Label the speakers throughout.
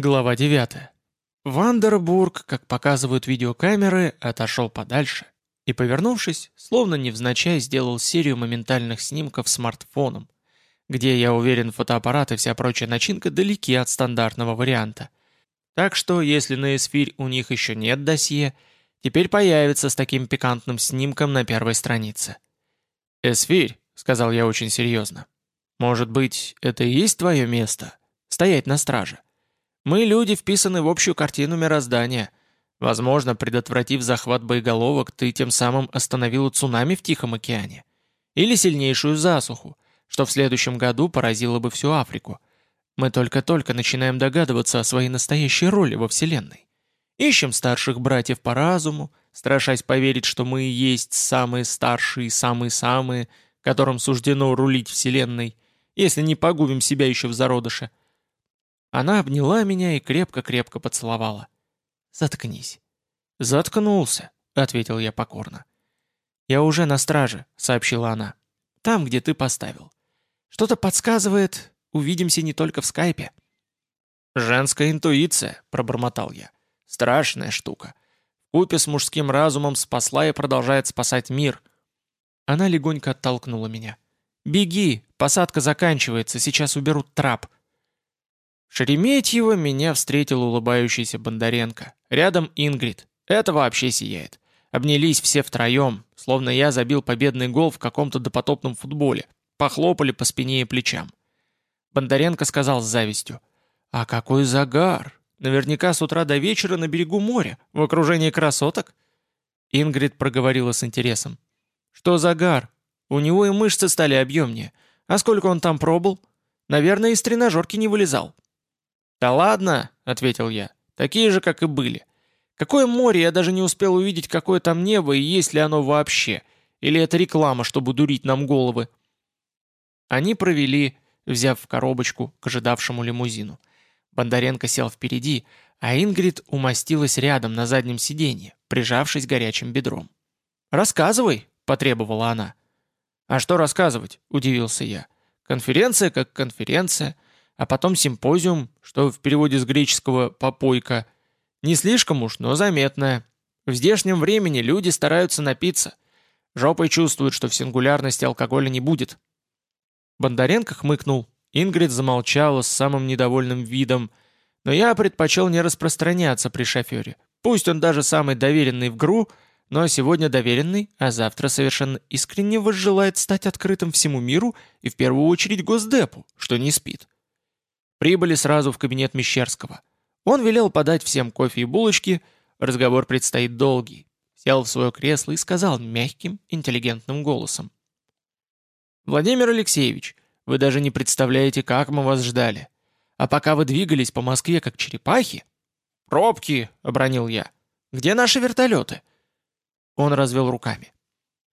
Speaker 1: Глава 9. Вандербург, как показывают видеокамеры, отошел подальше и, повернувшись, словно невзначай сделал серию моментальных снимков смартфоном, где, я уверен, фотоаппарат и вся прочая начинка далеки от стандартного варианта. Так что, если на эсфирь у них еще нет досье, теперь появится с таким пикантным снимком на первой странице. «Эсфирь», — сказал я очень серьезно, — «может быть, это и есть твое место? Стоять на страже?» Мы, люди, вписаны в общую картину мироздания. Возможно, предотвратив захват боеголовок, ты тем самым остановила цунами в Тихом океане. Или сильнейшую засуху, что в следующем году поразило бы всю Африку. Мы только-только начинаем догадываться о своей настоящей роли во Вселенной. Ищем старших братьев по разуму, страшась поверить, что мы и есть самые старшие самые-самые, которым суждено рулить Вселенной, если не погубим себя еще в зародыше. Она обняла меня и крепко-крепко поцеловала. «Заткнись». «Заткнулся», — ответил я покорно. «Я уже на страже», — сообщила она. «Там, где ты поставил. Что-то подсказывает, увидимся не только в скайпе». «Женская интуиция», — пробормотал я. «Страшная штука. Купе с мужским разумом спасла и продолжает спасать мир». Она легонько оттолкнула меня. «Беги, посадка заканчивается, сейчас уберут трап». Шереметьево меня встретил улыбающийся Бондаренко. Рядом Ингрид. Это вообще сияет. Обнялись все втроем, словно я забил победный гол в каком-то допотопном футболе. Похлопали по спине и плечам. Бондаренко сказал с завистью. «А какой загар! Наверняка с утра до вечера на берегу моря, в окружении красоток?» Ингрид проговорила с интересом. «Что загар? У него и мышцы стали объемнее. А сколько он там пробыл? Наверное, из тренажерки не вылезал». «Да ладно», — ответил я, — «такие же, как и были. Какое море, я даже не успел увидеть, какое там небо и есть ли оно вообще. Или это реклама, чтобы дурить нам головы?» Они провели, взяв в коробочку к ожидавшему лимузину. Бондаренко сел впереди, а Ингрид умостилась рядом на заднем сиденье, прижавшись горячим бедром. «Рассказывай», — потребовала она. «А что рассказывать?» — удивился я. «Конференция как конференция» а потом симпозиум, что в переводе с греческого «попойка». Не слишком уж, но заметное. В здешнем времени люди стараются напиться. Жопой чувствуют, что в сингулярности алкоголя не будет. Бондаренко хмыкнул. Ингрид замолчала с самым недовольным видом, но я предпочел не распространяться при шофере. Пусть он даже самый доверенный в ГРУ, но сегодня доверенный, а завтра совершенно искренне возжелает стать открытым всему миру и в первую очередь Госдепу, что не спит. Прибыли сразу в кабинет Мещерского. Он велел подать всем кофе и булочки, разговор предстоит долгий. Сел в свое кресло и сказал мягким, интеллигентным голосом. «Владимир Алексеевич, вы даже не представляете, как мы вас ждали. А пока вы двигались по Москве как черепахи...» «Пробки!» — обронил я. «Где наши вертолеты?» Он развел руками.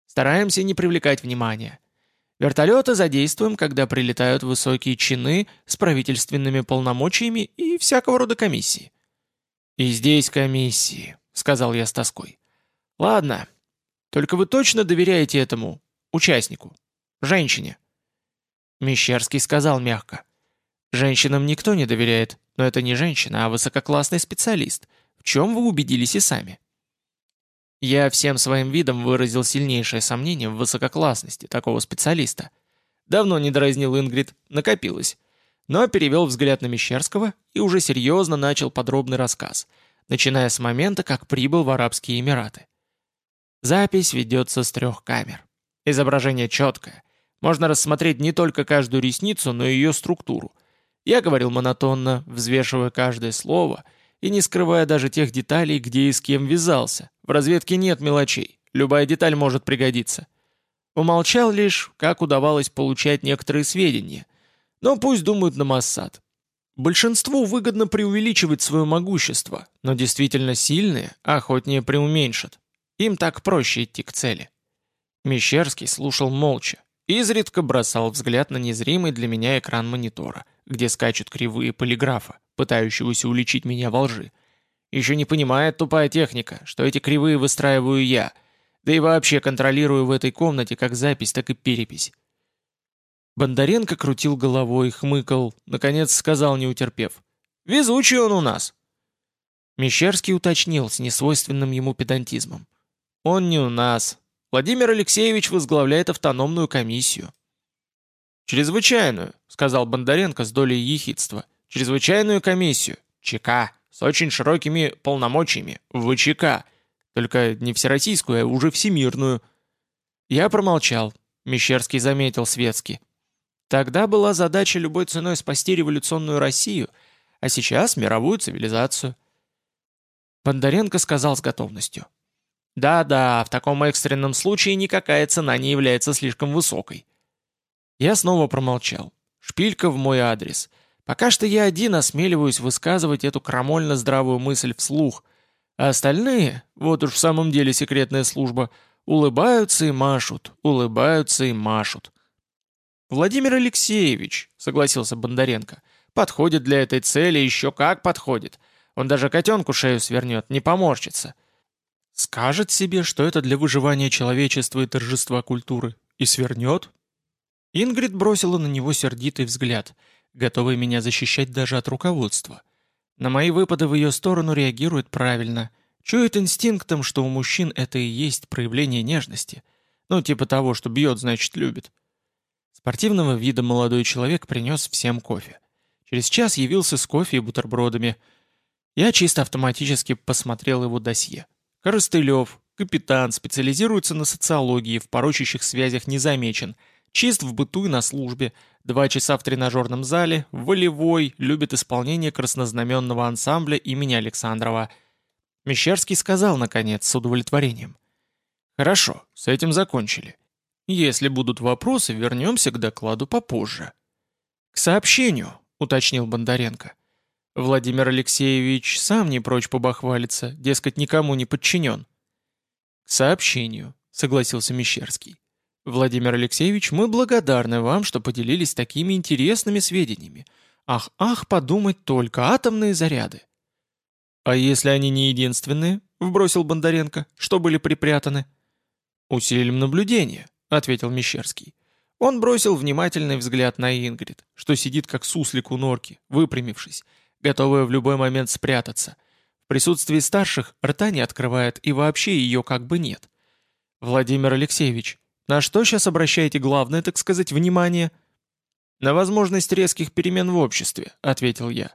Speaker 1: «Стараемся не привлекать внимания. Вертолеты задействуем, когда прилетают высокие чины с правительственными полномочиями и всякого рода комиссии». «И здесь комиссии», — сказал я с тоской. «Ладно, только вы точно доверяете этому участнику, женщине?» Мещерский сказал мягко. «Женщинам никто не доверяет, но это не женщина, а высококлассный специалист, в чем вы убедились и сами». Я всем своим видом выразил сильнейшее сомнение в высококлассности такого специалиста. Давно не дразнил Ингрид, накопилось. Но перевел взгляд на Мещерского и уже серьезно начал подробный рассказ, начиная с момента, как прибыл в Арабские Эмираты. Запись ведется с трех камер. Изображение четкое. Можно рассмотреть не только каждую ресницу, но и ее структуру. Я говорил монотонно, взвешивая каждое слово — и не скрывая даже тех деталей, где и с кем вязался. В разведке нет мелочей, любая деталь может пригодиться. Умолчал лишь, как удавалось получать некоторые сведения. Но пусть думают на Моссад. Большинству выгодно преувеличивать свое могущество, но действительно сильные охотнее преуменьшат. Им так проще идти к цели. Мещерский слушал молча, изредка бросал взгляд на незримый для меня экран монитора, где скачут кривые полиграфа пытающегося уличить меня во лжи. Еще не понимает тупая техника, что эти кривые выстраиваю я, да и вообще контролирую в этой комнате как запись, так и перепись. Бондаренко крутил головой, хмыкал, наконец сказал, не утерпев. Везучий он у нас!» Мещерский уточнил с несвойственным ему педантизмом. «Он не у нас. Владимир Алексеевич возглавляет автономную комиссию». «Чрезвычайную», — сказал Бондаренко с долей ехидства. «Чрезвычайную комиссию. ЧК. С очень широкими полномочиями. ВЧК. Только не всероссийскую, а уже всемирную». Я промолчал. Мещерский заметил светски. Тогда была задача любой ценой спасти революционную Россию, а сейчас мировую цивилизацию. Бондаренко сказал с готовностью. «Да-да, в таком экстренном случае никакая цена не является слишком высокой». Я снова промолчал. Шпилька в мой адрес. Пока что я один осмеливаюсь высказывать эту крамольно здравую мысль вслух, а остальные, вот уж в самом деле секретная служба, улыбаются и машут, улыбаются и машут. «Владимир Алексеевич», — согласился Бондаренко, — «подходит для этой цели, еще как подходит. Он даже котенку шею свернет, не поморщится. Скажет себе, что это для выживания человечества и торжества культуры, и свернет». Ингрид бросила на него сердитый взгляд, готовый меня защищать даже от руководства. На мои выпады в ее сторону реагирует правильно, чует инстинктом, что у мужчин это и есть проявление нежности. Ну, типа того, что бьет, значит, любит. Спортивного вида молодой человек принес всем кофе. Через час явился с кофе и бутербродами. Я чисто автоматически посмотрел его досье. Коростылев, капитан, специализируется на социологии, в порочащих связях не замечен, чист в быту и на службе, два часа в тренажерном зале, волевой, любит исполнение краснознаменного ансамбля имени Александрова. Мещерский сказал, наконец, с удовлетворением. «Хорошо, с этим закончили. Если будут вопросы, вернемся к докладу попозже. К сообщению, уточнил Бондаренко. Владимир Алексеевич сам не прочь побахвалиться, дескать, никому не подчинен. К сообщению, согласился Мещерский. Владимир Алексеевич, мы благодарны вам, что поделились такими интересными сведениями. Ах, ах, подумать только, атомные заряды. А если они не единственные, вбросил Бондаренко, что были припрятаны? Усилим наблюдение, — ответил Мещерский. Он бросил внимательный взгляд на Ингрид, что сидит как суслик у норки, выпрямившись, готовая в любой момент спрятаться. В присутствии старших рта не открывает и вообще ее как бы нет. «Владимир Алексеевич, на что сейчас обращаете главное, так сказать, внимание?» «На возможность резких перемен в обществе», — ответил я,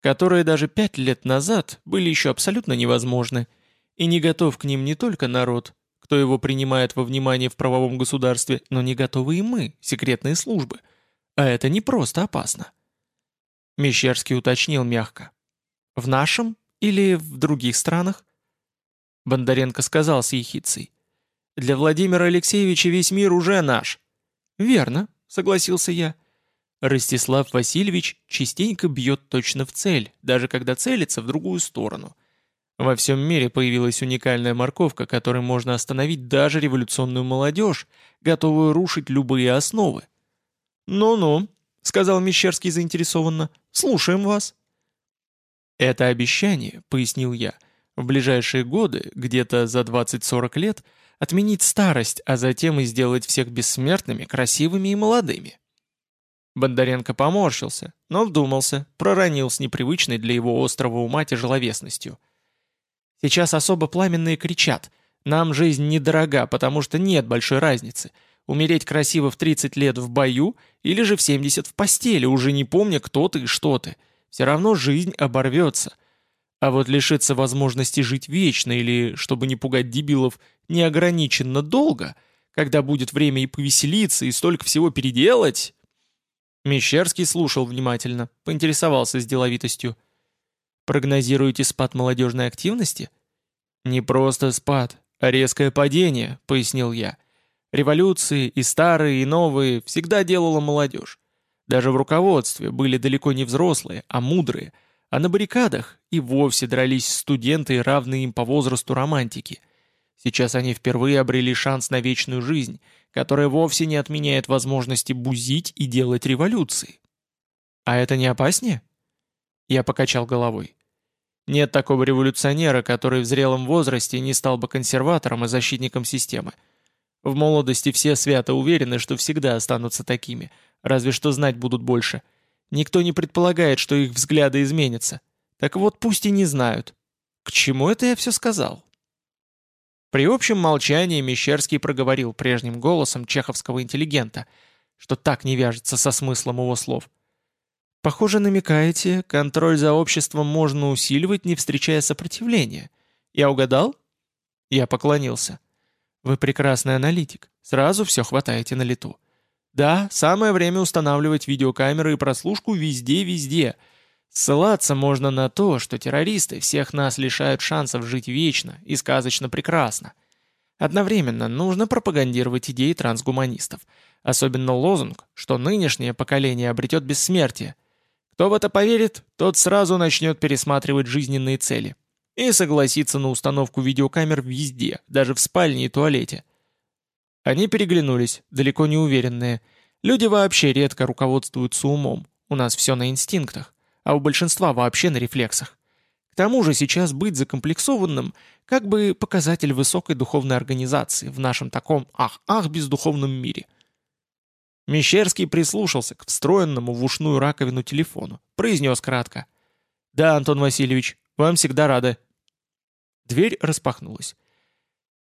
Speaker 1: «которые даже пять лет назад были еще абсолютно невозможны, и не готов к ним не только народ, кто его принимает во внимание в правовом государстве, но не готовы и мы, секретные службы. А это не просто опасно. Мещерский уточнил мягко. «В нашем или в других странах?» Бондаренко сказал с ехицей. «Для Владимира Алексеевича весь мир уже наш». «Верно», — согласился я. Ростислав Васильевич частенько бьет точно в цель, даже когда целится в другую сторону. Во всем мире появилась уникальная морковка, которой можно остановить даже революционную молодежь, готовую рушить любые основы. «Ну-ну», — сказал Мещерский заинтересованно, — «слушаем вас». «Это обещание», — пояснил я, — «в ближайшие годы, где-то за 20-40 лет, отменить старость, а затем и сделать всех бессмертными, красивыми и молодыми». Бондаренко поморщился, но вдумался, проронил с непривычной для его острого ума тяжеловесностью — Сейчас особо пламенные кричат. Нам жизнь недорога, потому что нет большой разницы. Умереть красиво в 30 лет в бою или же в 70 в постели, уже не помня, кто ты и что ты. Все равно жизнь оборвется. А вот лишиться возможности жить вечно или, чтобы не пугать дебилов, неограниченно долго, когда будет время и повеселиться, и столько всего переделать... Мещерский слушал внимательно, поинтересовался с деловитостью. Прогнозируете спад молодежной активности? Не просто спад, а резкое падение, пояснил я. Революции и старые, и новые всегда делала молодежь. Даже в руководстве были далеко не взрослые, а мудрые, а на баррикадах и вовсе дрались студенты, равные им по возрасту романтики. Сейчас они впервые обрели шанс на вечную жизнь, которая вовсе не отменяет возможности бузить и делать революции. А это не опаснее? Я покачал головой. Нет такого революционера, который в зрелом возрасте не стал бы консерватором и защитником системы. В молодости все свято уверены, что всегда останутся такими, разве что знать будут больше. Никто не предполагает, что их взгляды изменятся. Так вот, пусть и не знают. К чему это я все сказал? При общем молчании Мещерский проговорил прежним голосом чеховского интеллигента, что так не вяжется со смыслом его слов. «Похоже, намекаете, контроль за обществом можно усиливать, не встречая сопротивления. Я угадал?» Я поклонился. «Вы прекрасный аналитик. Сразу все хватаете на лету. Да, самое время устанавливать видеокамеры и прослушку везде-везде. Ссылаться можно на то, что террористы всех нас лишают шансов жить вечно и сказочно прекрасно. Одновременно нужно пропагандировать идеи трансгуманистов. Особенно лозунг, что нынешнее поколение обретет бессмертие. Кто в это поверит, тот сразу начнет пересматривать жизненные цели. И согласится на установку видеокамер везде, даже в спальне и туалете. Они переглянулись, далеко не уверенные. Люди вообще редко руководствуются умом. У нас все на инстинктах, а у большинства вообще на рефлексах. К тому же сейчас быть закомплексованным как бы показатель высокой духовной организации в нашем таком ах-ах бездуховном мире. Мещерский прислушался к встроенному в ушную раковину телефону, произнес кратко. «Да, Антон Васильевич, вам всегда рады». Дверь распахнулась.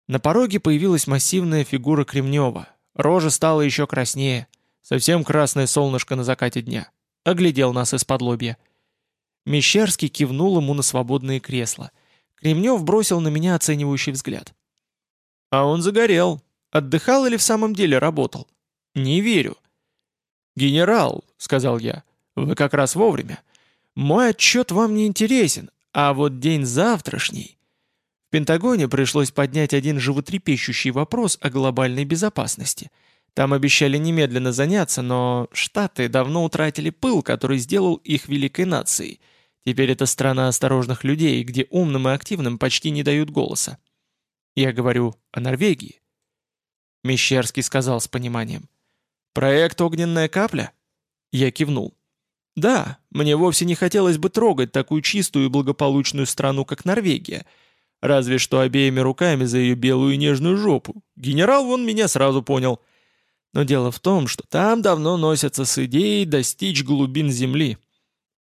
Speaker 1: На пороге появилась массивная фигура Кремнева. Рожа стала еще краснее. Совсем красное солнышко на закате дня. Оглядел нас из-под лобья. Мещерский кивнул ему на свободные кресла. Кремнев бросил на меня оценивающий взгляд. «А он загорел. Отдыхал или в самом деле работал?» «Не верю». «Генерал», — сказал я, — «вы как раз вовремя. Мой отчет вам не интересен, а вот день завтрашний...» В Пентагоне пришлось поднять один животрепещущий вопрос о глобальной безопасности. Там обещали немедленно заняться, но Штаты давно утратили пыл, который сделал их великой нацией. Теперь это страна осторожных людей, где умным и активным почти не дают голоса. Я говорю о Норвегии. Мещерский сказал с пониманием. «Проект «Огненная капля»?» Я кивнул. «Да, мне вовсе не хотелось бы трогать такую чистую и благополучную страну, как Норвегия», Разве что обеими руками за ее белую и нежную жопу. Генерал вон меня сразу понял. Но дело в том, что там давно носятся с идеей достичь глубин Земли.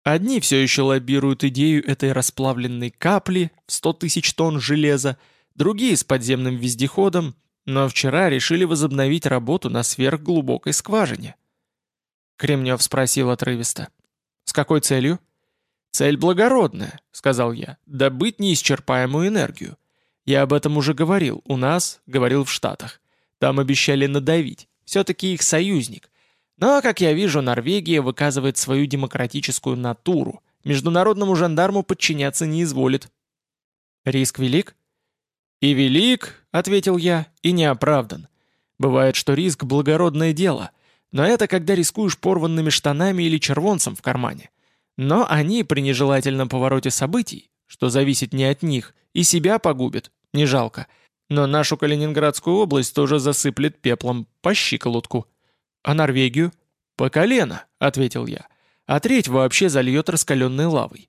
Speaker 1: Одни все еще лоббируют идею этой расплавленной капли в 100 тысяч тонн железа, другие с подземным вездеходом, но вчера решили возобновить работу на сверхглубокой скважине. Кремнев спросил отрывисто. «С какой целью?» «Цель благородная», — сказал я, — «добыть неисчерпаемую энергию. Я об этом уже говорил, у нас, говорил в Штатах. Там обещали надавить, все-таки их союзник. Но, как я вижу, Норвегия выказывает свою демократическую натуру, международному жандарму подчиняться не изволит». «Риск велик?» «И велик», — ответил я, — «и не оправдан. Бывает, что риск — благородное дело, но это когда рискуешь порванными штанами или червонцем в кармане. Но они при нежелательном повороте событий, что зависит не от них, и себя погубят, не жалко. Но нашу Калининградскую область тоже засыплет пеплом по щиколотку. А Норвегию? По колено, ответил я. А треть вообще зальет раскаленной лавой.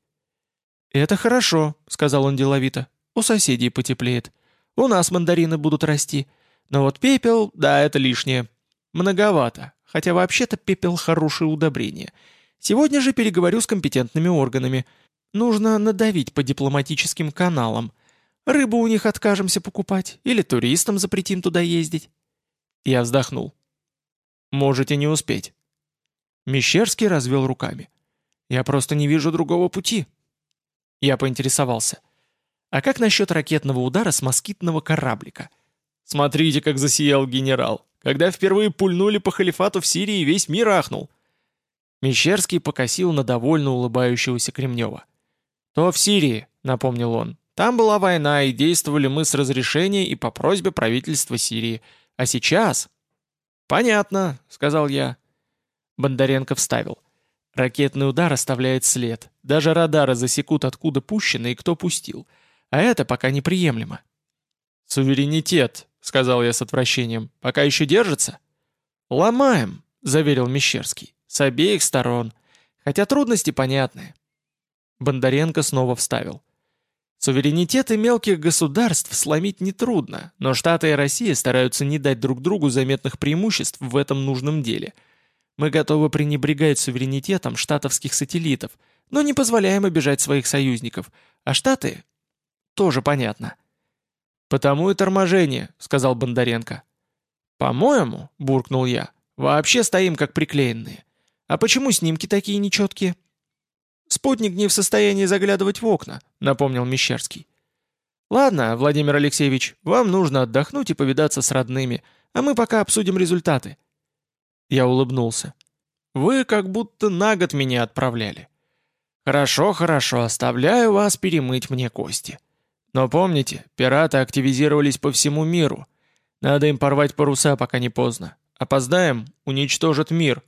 Speaker 1: «Это хорошо», — сказал он деловито. «У соседей потеплеет. У нас мандарины будут расти. Но вот пепел, да, это лишнее. Многовато. Хотя вообще-то пепел хорошее удобрение. Сегодня же переговорю с компетентными органами. Нужно надавить по дипломатическим каналам. Рыбу у них откажемся покупать или туристам запретим туда ездить. Я вздохнул. Можете не успеть. Мещерский развел руками. Я просто не вижу другого пути. Я поинтересовался. А как насчет ракетного удара с москитного кораблика? Смотрите, как засиял генерал. Когда впервые пульнули по халифату в Сирии, весь мир ахнул. Мещерский покосил на довольно улыбающегося Кремнева. «То в Сирии», — напомнил он. «Там была война, и действовали мы с разрешения и по просьбе правительства Сирии. А сейчас...» «Понятно», — сказал я. Бондаренко вставил. «Ракетный удар оставляет след. Даже радары засекут, откуда пущено и кто пустил. А это пока неприемлемо». «Суверенитет», — сказал я с отвращением. «Пока еще держится?» «Ломаем», — заверил Мещерский. С обеих сторон. Хотя трудности понятны. Бондаренко снова вставил. Суверенитеты мелких государств сломить нетрудно, но Штаты и Россия стараются не дать друг другу заметных преимуществ в этом нужном деле. Мы готовы пренебрегать суверенитетом штатовских сателлитов, но не позволяем обижать своих союзников. А Штаты? Тоже понятно. «Потому и торможение», — сказал Бондаренко. «По-моему», — буркнул я, — «вообще стоим как приклеенные. А почему снимки такие нечеткие?» «Спутник не в состоянии заглядывать в окна», — напомнил Мещерский. «Ладно, Владимир Алексеевич, вам нужно отдохнуть и повидаться с родными, а мы пока обсудим результаты». Я улыбнулся. «Вы как будто на год меня отправляли». «Хорошо, хорошо, оставляю вас перемыть мне кости. Но помните, пираты активизировались по всему миру. Надо им порвать паруса, пока не поздно. Опоздаем, уничтожат мир».